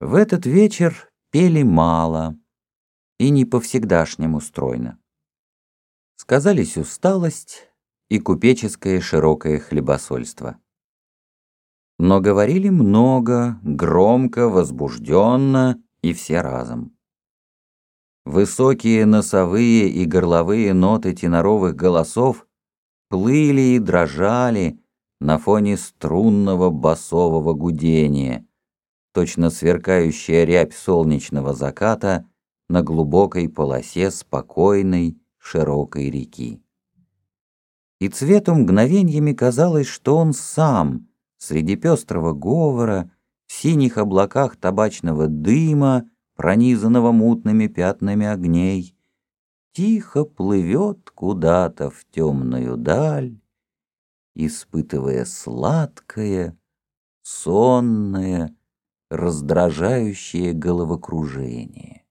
В этот вечер пели мало и не по-всегдашнему стройно. Сказались усталость и купеческое широкое хлебосольство. Но говорили много, громко, возбужденно и все разом. Высокие носовые и горловые ноты теноровых голосов плыли и дрожали на фоне струнного басового гудения — точно сверкающая рябь солнечного заката на глубокой полосе спокойной широкой реки. И цвету мгновеньями казалось, что он сам, среди пестрого говора, в синих облаках табачного дыма, пронизанного мутными пятнами огней, тихо плывет куда-то в темную даль, испытывая сладкое, сонное, раздражающее головокружение.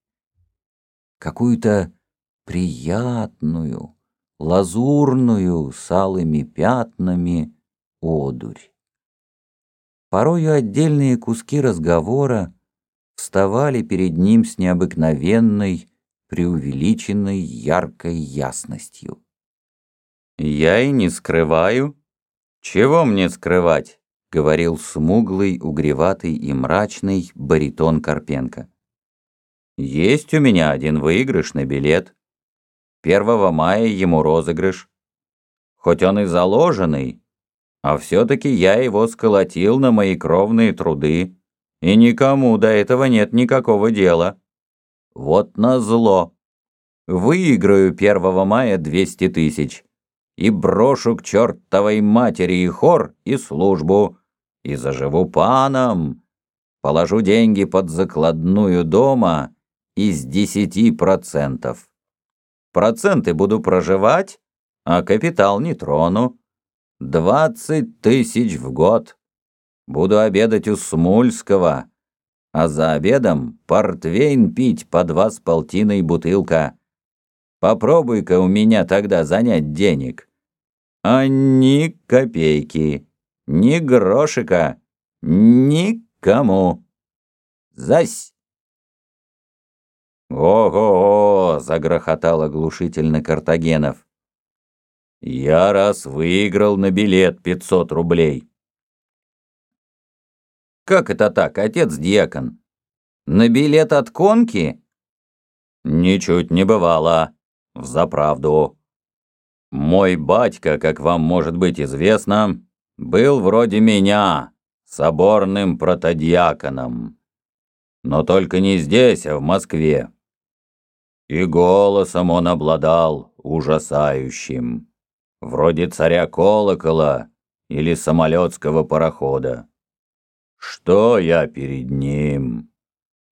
Какую-то приятную, лазурную, с алыми пятнами одурь. Порою отдельные куски разговора вставали перед ним с необыкновенной, преувеличенной яркой ясностью. «Я и не скрываю. Чего мне скрывать? — говорил смуглый, угреватый и мрачный баритон Карпенко. «Есть у меня один выигрыш на билет. Первого мая ему розыгрыш. Хоть он и заложенный, а все-таки я его сколотил на мои кровные труды, и никому до этого нет никакого дела. Вот назло. Выиграю первого мая двести тысяч» и брошу к чертовой матери и хор, и службу, и заживу паном, положу деньги под закладную дома из десяти процентов. Проценты буду проживать, а капитал не трону. Двадцать тысяч в год. Буду обедать у Смульского, а за обедом портвейн пить по два с полтиной бутылка. Попробуй-ка у меня тогда занять денег. А ни копейки. Ни грошика. Никому. Зась. «Ого-го!» — загрохотал оглушительно Картагенов. «Я раз выиграл на билет пятьсот рублей». «Как это так, отец-дьякон? На билет от конки?» «Ничуть не бывало. Взаправду. Мой батька, как вам может быть известно, был вроде меня, соборным протодиаконом. Но только не здесь, а в Москве. И голосом он обладал ужасающим, вроде царя колокола или самолетского парохода. Что я перед ним?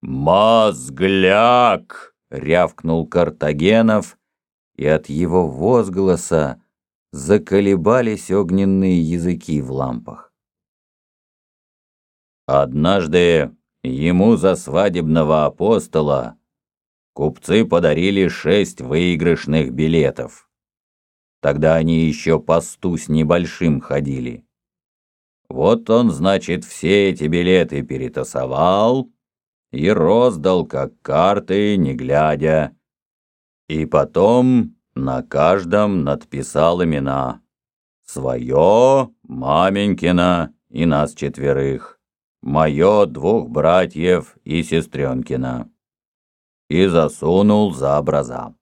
«Мозгляк!» — рявкнул Картагенов, и от его возгласа заколебались огненные языки в лампах. Однажды ему за свадебного апостола купцы подарили шесть выигрышных билетов. Тогда они еще по сту с небольшим ходили. Вот он, значит, все эти билеты перетасовал и роздал, как карты, не глядя. И потом на каждом надписал имена. Свое, маменькина и нас четверых. Мое двух братьев и сестренкина. И засунул за образа.